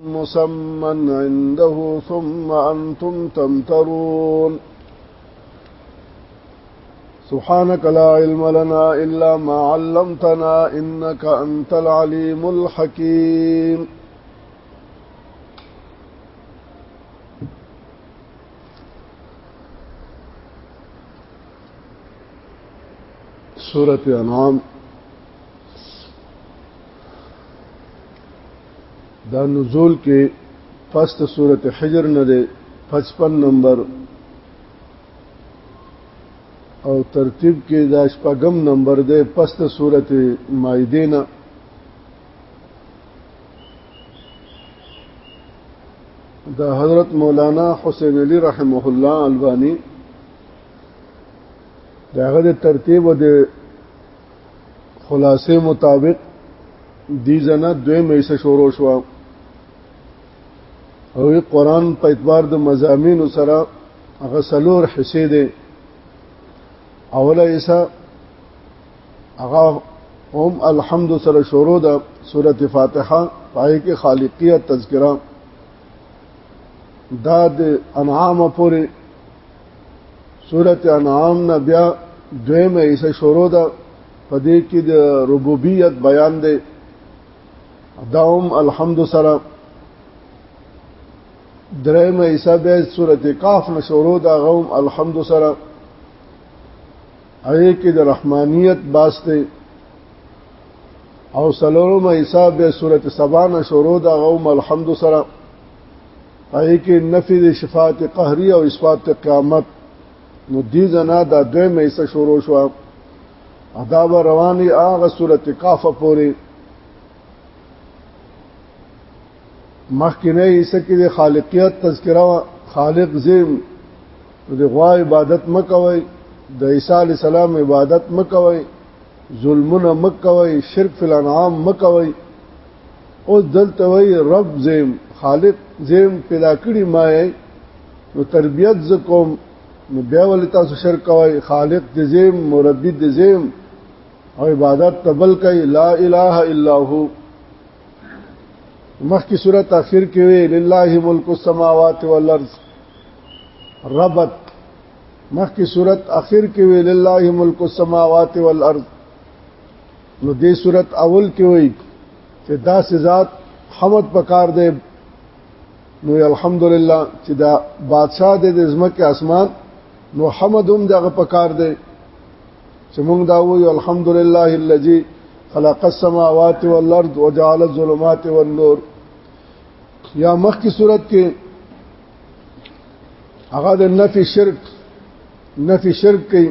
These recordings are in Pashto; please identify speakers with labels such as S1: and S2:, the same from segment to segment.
S1: مسمى عنده ثم أنتم تمترون سبحانك لا علم لنا إلا ما علمتنا إنك أنت العليم الحكيم سورة أنعام دا نزول کې پس د سورت حجر نه دی 55 نمبر او ترتیب کې دا شپږم نمبر دی پس د سورت مائده نه د حضرت مولانا حسین علی رحمه الله البانی داغه د ترتیب او د خلاصې مطابق دی زنه دوی میسه شروع شو او قرآن په اعتبار د مزامینو سره هغه سلور حصے دی اوله حصہ هغه هم الحمد سره شروع ده سوره فاتحه پای کې خالقیه تذکرہ دا د انعام پورې سورت انعام نه بیا دویمه ایسه شروع ده په دې کې د ربوبیت بیان دی داوم الحمد سره درېمه ایسه بیا سورت کاف نه شروع ده غوم الحمد سره اې کې د رحمانیت باسته او سلورم ایسه بیا سورت سبا نه شروع ده غوم الحمد سره پای کې نفي د شفاعت قهري او اثبات قیامت نو دې زنا دا دوی مې څه شروع شو ادا و رواني هغه صورت کاف پورې مخکنه یې سکه د خالقیت تذکرہ خالق زم د غوا عبادت مکوي د عیسی علی السلام عبادت مکوي ظلمونه مکوي شرک فی الانعام مکوي او دلته وی رب زم خالق زم پیدا کړی ما نو تربیت زکوم نو بیا ول تاسو شرک کوي خالق دې زم مربي دې زم او عبادت تبل کوي لا اله الا هو مخکې صورت اخر کې وی لله ملک السماوات والارض ربط مخکې صورت اخر کې وی لله ملک السماوات والارض نو دې صورت اول کې وای چې دا سزات حمد پکار دی نو الحمدلله چې دا بادشاہ دې د زمکه اسمان نو حمد هم دغه پکار دی چې موږ دا وایو الحمدلله الذي خلق السماوات والارض وجعل الظلمات والنور یا مخ کی صورت کې هغه د نفي شرک نفي شرک کوي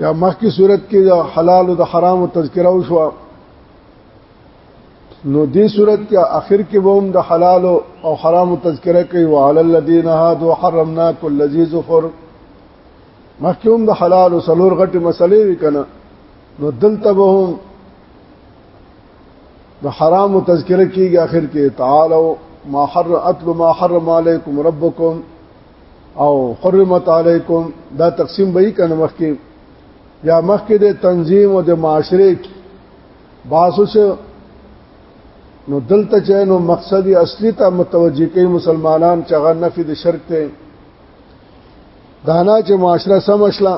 S1: یا مخکې صورت کې د حلال او د حرام او تذکره وشو نو دې صورت کې اخر کې به هم د حلال او حرام او تذکره کوي وعلى الذين هادوا حرمنا كل ذي ظفر مخکې هم د حلال او سلور غټي مسلې وکنه نو دلته به هم د حرام او تذکره کېږي اخر کې تعالوا ما حر اتل ما حرم عليكم ربكم او حرمت علیکم دا تقسیم به یې کنه مخ کې یا مخ کې د تنظیم او د معاشره کې باسو شه نو دلته چې نو مقصد اصلي ته متوجي کوي مسلمانان چې هغه نفي د شرک ته دانا چې معاشره سم اشلا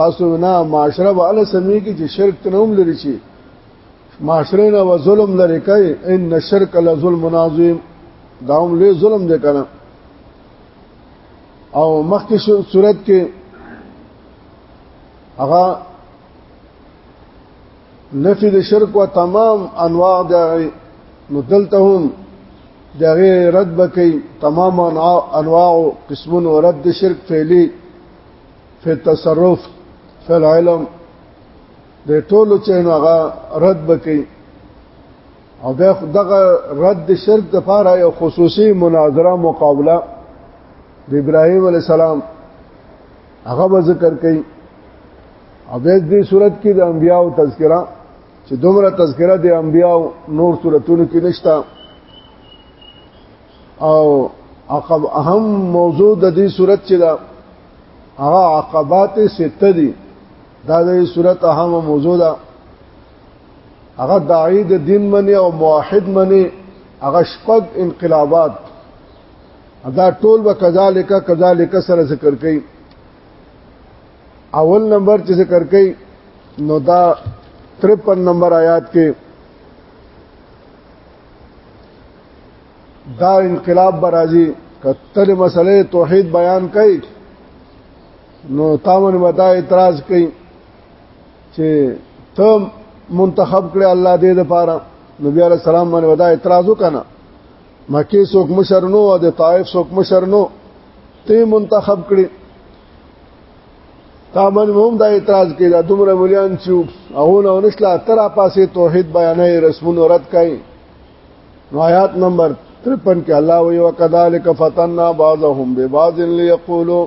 S1: تاسو نه معاشره به ال سمي کې چې شرک ته نوم لري شي معاشره نه و ظلم لري کوي ان شرک لظلم عظیم داوم له ظلم دې کنه او مخکې صورت کې هغه نفي د شرک او تمام انواع د نو دلته هم دغه رد بکې تمام انواع قسمون او رد د شرک فعلی فی تصرف فی العلم د ټولو چینو هغه رد بکې او بیا دغه رد شرک د فاره یو خصوصي مناظره مقابله د ابراهیم علی السلام هغه به ذکر کړي او بیا دې صورت کې د انبیانو تذکرہ چې دومره تذکرہ د انبیانو نور صورتونو کې نشتا او عقب اهم موضوع د دې صورت چې دا هغه عقبات سته دي دا د صورت اهم موضوع ده هغه داعی د دین منی او موحد منی هغه شپږ انقلابات دا ټول به کذالک کذالک سره ذکر کړي اول نمبر چې ذکر کړي نو دا 53 نمبر آیات کې دا انقلاب برازي کتل مسله توحید بیان کړي نو تاون ودا اعتراض کړي چې ته منتخب کړې الله دې لپاره نبی عليه السلام باندې ودا اعتراض وکنه مکه څوک مشر نو او د طائف څوک مشر نو ته منتخب کړې تا من هم دا اعتراض کړي دا دومره مليان چې او نه ونشلا تر پاسه توحید بیانې رسمونو رد کړي نو آیات نمبر 53 کې الله وی وکذالک فتننا بعضهم ببعض ليقولوا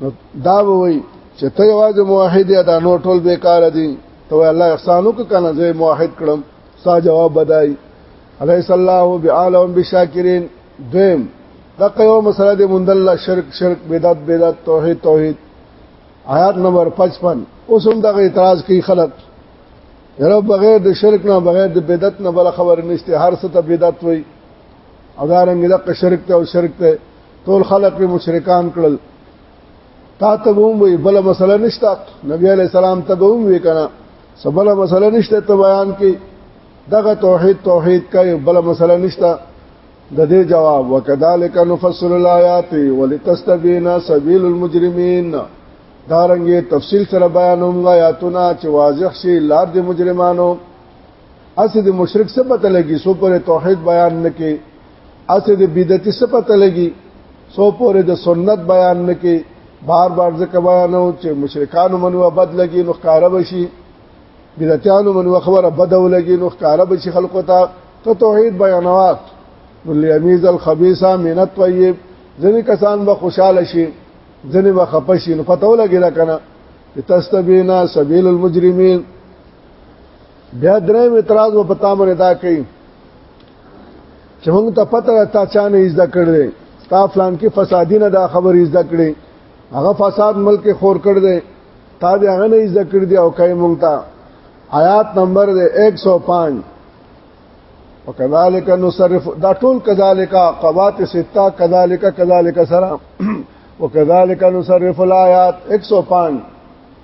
S1: نو دا وای چې ته یوازې موحد یا دا نور ټول بیکار دي ته الله احسانو که کنه زه موحد کړم سا جواب بدای الیس الله بعالم بشاکرین دویم دا یو مسله د مندل شرک شرک بدعت بدعت توحید توحید آیات نمبر 55 اوس هم دغه اعتراض کوي خلک یره بغیر د شرک نه بغیر د بدعت نه بل خبر نشته هر څه ته بدعت وای او دا رنګ د شرک ته او شرک ته ټول خلق به مشرکان کړل تا ته هم وی بل مسله نشته نبی علی السلام ته هم وی کنه سبله مسله نشته ته بیان کې دغه توحید توحید کوي بل مسله نشته د دې جواب وکذالک نفصل الایات ولتستبین سبیل المجرمین دارنګه تفصیل سره بیانوم آیاتونه چې واضح شي لار د مجرمانو اسې د مشرک څخه پته لګي سو پر توحید بیان نکي اسه د بدعتي صفته لګي سو پورې د سنت بیان نکي بار بار ځکه بیانو چې مشرکانو منو بد لګي نو ښکارا بشي بدعتانو منو خبره بدو لګي نو ښکارا بشي خلکو ته ته توحید بیانوا وليمیز الخبيث من الطيب ځنې کسان به خوشاله شي ځنې به خپه شي نو پته ولګي دا کنه تستبینا سبیل المجرمین بیا درې اعتراض و پتا مونږ دا کوي چې موږ ته پته تا چا نه زده کړې تا فلان کې فسادی نه دا خبرې زده کړې هغه فساد ملک خور کړ دې تا دې هغه نه زده کړې دی او کای موږ ته آیات نمبر دې 105 وکذالک نصرف دا ټول کذالک قوات ستا کذالک کذالک سلام وکذالک نصرف الایات 105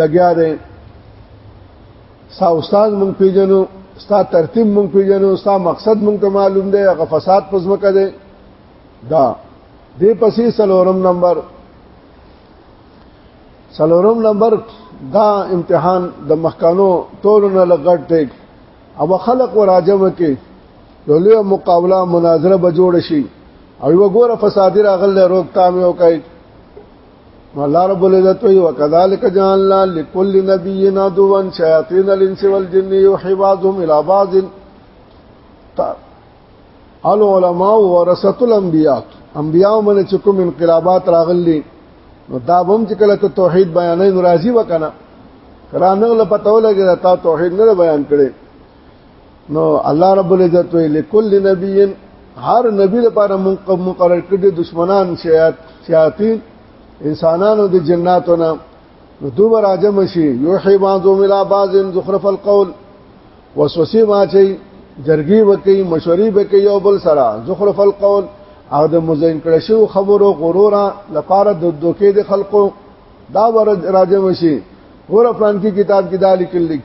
S1: لګیا دی ستا استاد مونږ پیژنو ستا ترتیب مونږ پیژنو ستا مقصد مونږ ته معلوم دی هغه فساد پس مکه دی دا دې پسې سلورم نمبر سلورم نمبر دا امتحان د مخکانو ټولونه لګټ دی او خلق وراجم کې لولې مقابله مناظره به جوړ شي او وګوره فسادی راغله روک تام یو کوي الله رب العزت وی وکذالک جعلنا لكل نبي عدوا شياطين الانس والجن يوحي بعضهم الى بعض العلماء ورثه الانبياء انبیاء من چې کوم انقلابات راغلي نو دا بم چې کله ته توحید بیانې ناراضي وکنه کرانغله پتو لګی دا توحید نه بیان کړي نو الله رب العزت وی لكل نبي هر نبی لپاره مقرر کړي دشمنان شیاطین انسانانو د جناتو نه نو دوه راجم شي یوحي بعضو ملا بعض زخرف القول وسوسه واچي جرګي وکي مشوري وکي یو بل سره زخرف القول او د مزین کړه شو خبرو غرورا لپاره د دوکې د خلقو دا ور راجم شي ور پلان کې کتاب کې دالی کلیک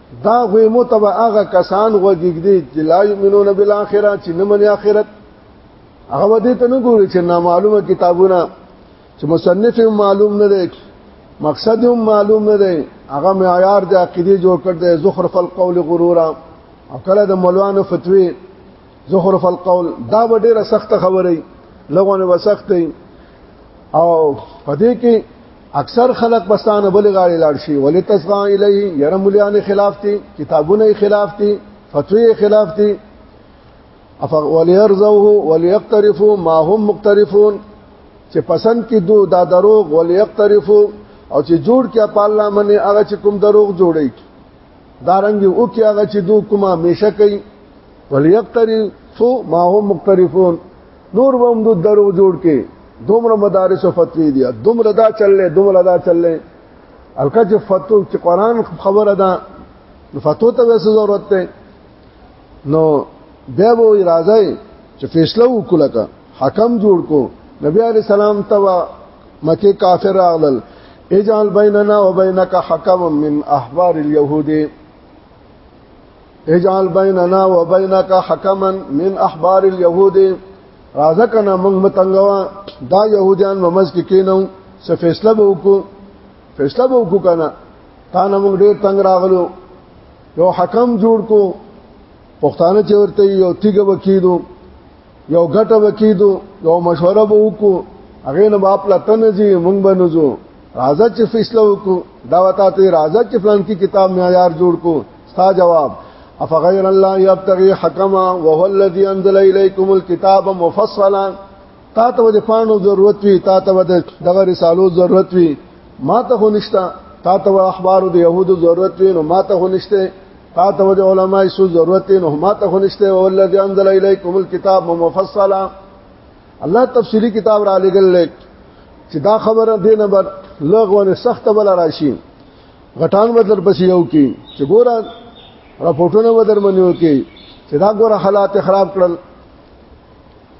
S1: دا غوی مو تبا هغه کسان غوږیږي چې لا یمنون بالاخره چې نه مني اخرت هغه دې ته نه ګوري چې نامعلومه کتابونه چې مصنف معلوم نه دی مقصد هم معلوم نه دی هغه معیار د عقیده جوړ کړ د زخرف القول غرورا او کله د مولوانو فتوی زخرف القول دا به ډیره سخت خبره لغونه به سخت او پدې کې اکثر خلق بستانه بل غاړي لاړ شي ولې تسغا الیه یره مليان خلاف دي کتابونه خلاف دي فتوی خلاف دي اف وليرزوه وليقترفوا ما هم مقترفون چې پسند کې دو دا دروغ وليقترفوا او چې جوړ کیا په الله باندې هغه چې کوم دروغ جوړي دارنګ او کې هغه چې دو کومه همیشه کوي وليقتري سو ما هم مقترفون نور به هم دو درو جوړ کې دومره مدارس او فتوی دي دومره دا چللې دومره دا چللې الکه چې فتو چې قران خبره ده فتو ته څه ضرورت ده نو بیا به راځي چې فیصله وکړه کا حکم جوړ کو نبی علی سلام توا مکه کافر راغلل اجعل بیننا وبینک حکما من احبار اليهود اجعل بیننا وبینک حکما من احبار اليهود راځه کنه موږ متنګوا دا يهوديان ممز کې کینو څه فیصله به وکړو فیصله به وکړو کنه تا نه موږ ډیر تنگ راغلو یو حکم جوړ کو پښتانه چې ورته یو تیګه وکیدو یو ګټه وکیدو یو مشوره به وکړو هغه نه باپ لا تنځي مونږ بنځو راځه چې فیصله وکړو دا وتا ته راځه چې فلان کی کتاب معیار جوړ کو ستا جواب افغیر الله یبتغي حکما وهو الذی انزل الیکم الكتاب مفصلا تا ته د پانو ضرورت وي تا ته د دغه رسالو ضرورت وي ما ته خو نشته تا ته اخبارو د يهودو ضرورت وي نو ما ته خو نشته تا ته د علماي سو ضرورت نو ما ته خو نشته او الذي انزل اليكم الكتاب مفصلا الله تفصيلي کتاب را لګل لیک چې دا خبره دې نه بر لغونه سخت بل راشي غټان بدل پسې یو کې چې ګوره راپورټونه بدل منیو کې چې دا ګوره حالات خراب کړل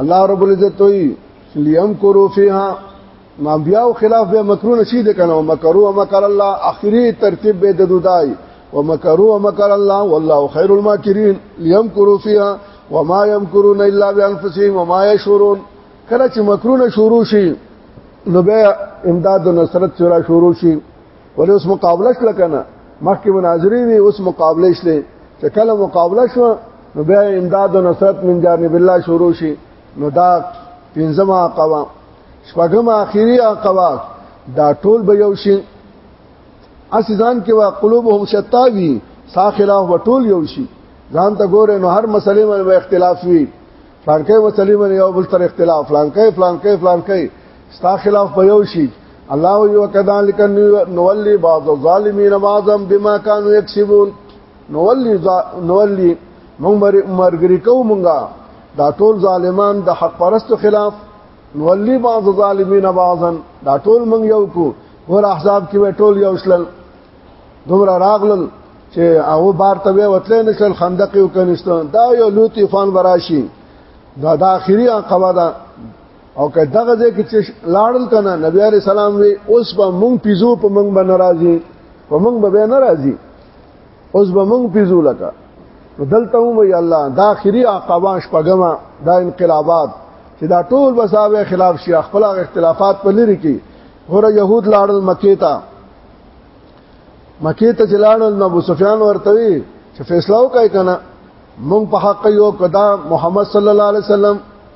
S1: الله رب العزت وی لیم کرو فیها ما بیا خلاف به مکرو نشید کنه مکرو مکر الله اخری ترتیب به د دودای ومکروا مکر الله والله خير الماكرين ليمكروا فيها وما يمكرون الا بانفسهم وما يشعرون کله چې مکرونه شروع شي نو به امداد او نصرت سره شروع شي ولې اوس مقابله شل کنه مخکې مناظرې وي اوس مقابله شلې چې کله مقابله شو نو بیا امداد او نصرت من جانب الله شروع شي نو دا پنځمه عقبه شپږمه اخیری عقبه دا ټول به یو شي اس ځان کې وا قلوبهم شتاوی سا خلاف وټول یو شي ځان ته ګوره نو هر مسلې باندې اختلاف وي فلانکې مسلې باندې یو بل تر اختلاف فلانکې فلانکې فلانکې ستا خلاف به یو شي الله یو کذالک نولی بعض الظالمین بعضا بما كانوا يكسبون نولی نولی مونږ مرګری کو مونږه دا ټول ظالمان د حق پرستو خلاف نولی بعض الظالمین بعضا دا ټول مونږ یو کو ور احزاب کې ټول یو شلل دومره راغلل چې هغه بار ته وتلې نشل خندق یو کنيستان دا یو لوی طوفان براشي دا د اخري عقبه ده او که دغه ځای کې چې لاړل کنه نبی عليه السلام وی اوس به مونږ پیزو په مونږ به ناراضي په مونږ به ناراضي اوس به مونږ پیزو لکه دلته وی الله دا اخري عقبه شپګما دا انقلابات چې دا ټول بساوه خلاف شي خپل اختلافات په لری کې غره يهود لاړل مکه ته مکه ته چلاړل نو ابو سفیان ورته وی چې فیصله وکای کنه مونږ په حق یو کدا محمد صلی الله علیه وسلم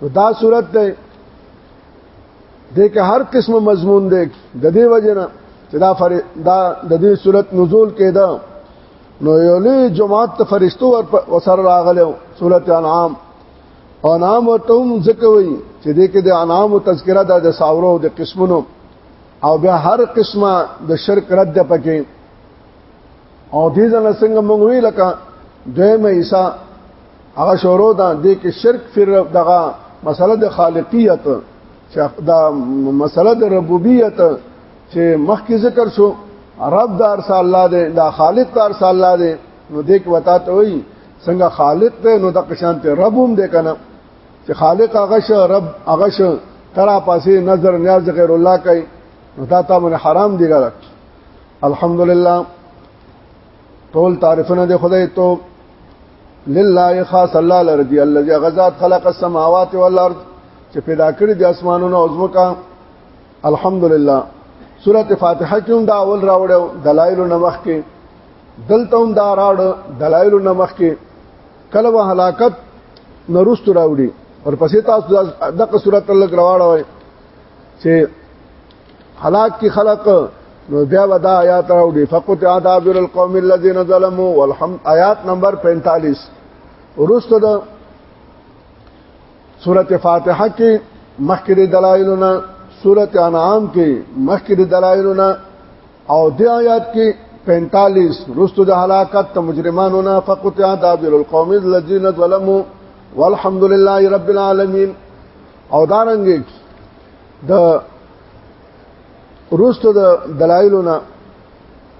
S1: نو دا صورت ده د که هر قسم مضمون ده د دې وجنه چې دا فر دا د دې صورت نزول کېده نو یو لوی جماعت ته فرشتو ور وسر راغلو صورت انعام او نام ورته هم ځکه وي چې دې کې د انعام او تذکرہ د ساورو د قسمونو او بیا هر قسمه د شرک رد پکې او دې ځنه څنګه مونږ وی لکه دویمه عیسی هغه شروع ده د کې شرک فر دغه مسله د خالقیت چې دا مسله د ربوبیت چې مخکې ذکر شو رب دار صلی الله دی دا خالق دار صلی الله دی نو دې کې وتا ته وایي څنګه خالق دی نو د قشان ته رب هم دی کنه چې خالق هغه شو رب هغه شو ترا پاسې نظر نیاز غیر الله کوي نو دا تا من حرام دی غلط الحمدلله ټول تعریفونه د خدای ته لله خاص الله لرضي الذي غزاد خلق السماوات والارض چې پیدا کړی د اسمانونو او زمکا الحمدلله سوره فاتحه کې هم دا اول راوړو دلایل نمخ کې دلته هم دا راړ دلایل نمخ کې کله و هلاکت نرست راوړي ورپسې تاسو دغه سوره تلک راوړوي چې حالات کې خلق نو بیا ودا آیات راو دی فقط عذاب القوم الذين ظلموا والحمد آیات نمبر 45 ورسته د سورته فاتحه کې مخکې دلایلونه سورت انعام کې مخکې د دلایلونه او د آیات کې 45 رستو د هلاکت ته مجرمانو نه فقط عذاب القوم الذين ظلموا والحمد لله رب العالمين او دارنګ د روستو د دلایلونه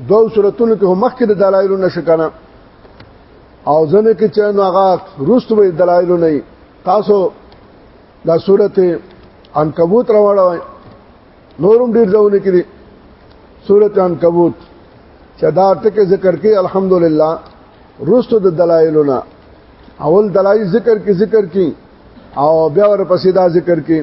S1: دو صورتونو کې هم مخکې د دلایلونه شکنه او ځنه کې چې نو هغه روستو به دلایلونه تاسو دا صورت عنکبوت راوړوي نورم ډیر ځونه کې دي صورت عنکبوت چې دا ټکي ذکر کې الحمدلله روستو د دلایلونه اول دلایل ذکر کې ذکر کې او بیا ورپسې دا ذکر کې